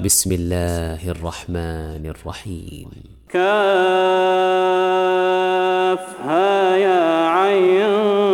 بسم الله الرحمن الرحيم. كافها يا عين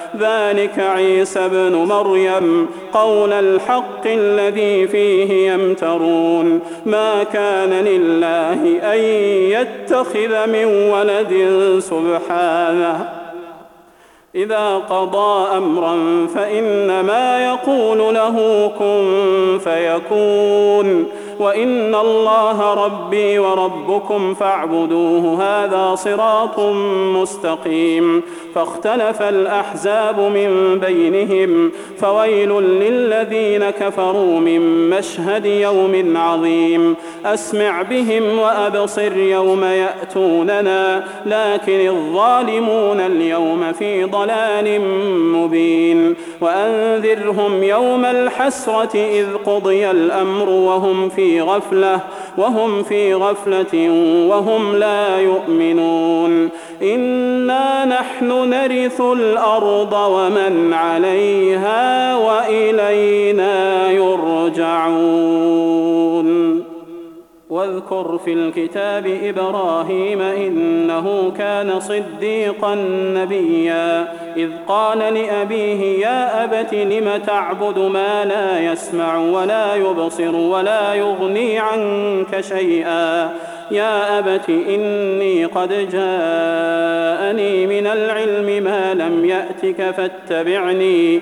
ذلك عيسى بن مريم قول الحق الذي فيه يمترون. ما كان لله أن يتخذ من ولد سبحانه. إذا قضى أمرا فإنما يقول له كن فيكون. وإن الله ربي وربكم فاعبدوه هذا صراط مستقيم. فاختلف الأحزاب من بينهم فويل للذين كفروا من مشهد يوم عظيم. أسمع بهم وأبصر يوم يأتوننا لكن الظالمون اليوم في ضلال مبين. وأنذرهم يوم الحسرة إذ قضي الأمر وهم في غفلة وهم في غفلة وهم لا يؤمنون. إنا نحن نرث الأرض ومن عليها وإلينا يرجعون. واذكر في الكتاب إبراهيم إنه كان صديقا نبيا. إذ قال لأبيه يا أبت لم تعبد ما لا يسمع ولا يبصر ولا يغني عنك شيئا؟ يا أبت إني قد جاءني من العلم ما لم يأتك فاتبعني.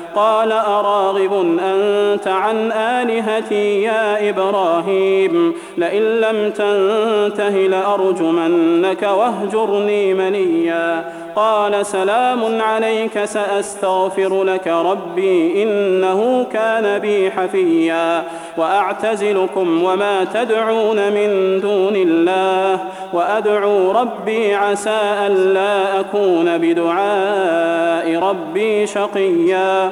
قال أراغب أنت عن آلهتي يا إبراهيم؟ لئن لم تنته لأرجمنك واهجرني منيا. قال سلام عليك سأستغفر لك ربي إنه كان بي حفيا. وأعتزلكم وما تدعون من دون الله. وأدعو ربي عسى ألا أكون بدعاء ربي شقيا.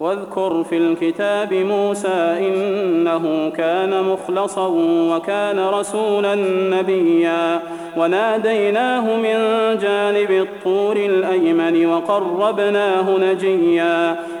واذكر في الكتاب موسى إنه كان مخلصا وكان رسولا نبيا. وناديناه من جانب الطور الأيمن وقربناه نجيا.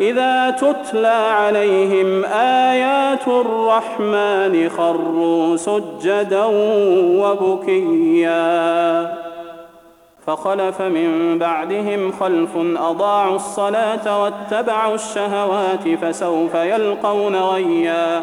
إذا تتلى عليهم آيات الرحمن خروا سجدا وبكيا. فخلف من بعدهم خلف أضاعوا الصلاة واتبعوا الشهوات فسوف يلقون غيا.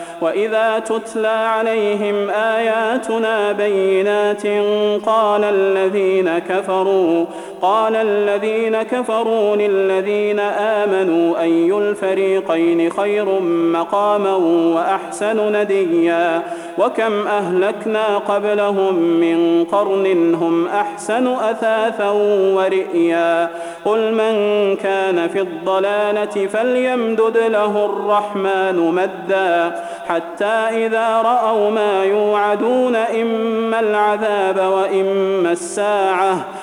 واذا تتلى عليهم اياتنا بينات قال الذين كفروا قال الذين كفروا للذين امنوا اي الفريقين خير مقاما واحسن نديا؟ وكم اهلكنا قبلهم من قرن هم احسن اثاثا ورئيا؟ قل من كان في الضلاله فليمدد له الرحمن مدا. حتى إذا رأوا ما يوعدون إما العذاب وإما الساعة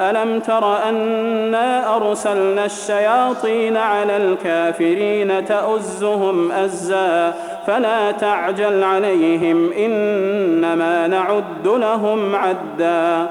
ألم تر أنا أرسلنا الشياطين على الكافرين تأزهم أزا فلا تعجل عليهم إنما نعد لهم عدا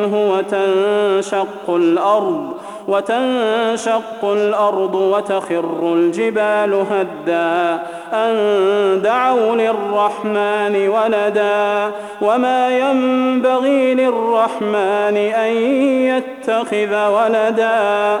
منه وتنشق الأرض وتنشق الأرض وتخر الجبال هدا. أن دعوا للرحمن ولدا وما ينبغي للرحمن أن يتخذ ولدا.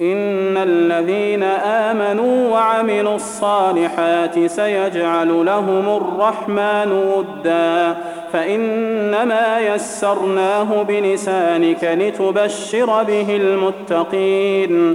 إن الذين آمنوا وعملوا الصالحات سيجعل لهم الرحمن ودا. فإنما يسرناه بلسانك لتبشر به المتقين.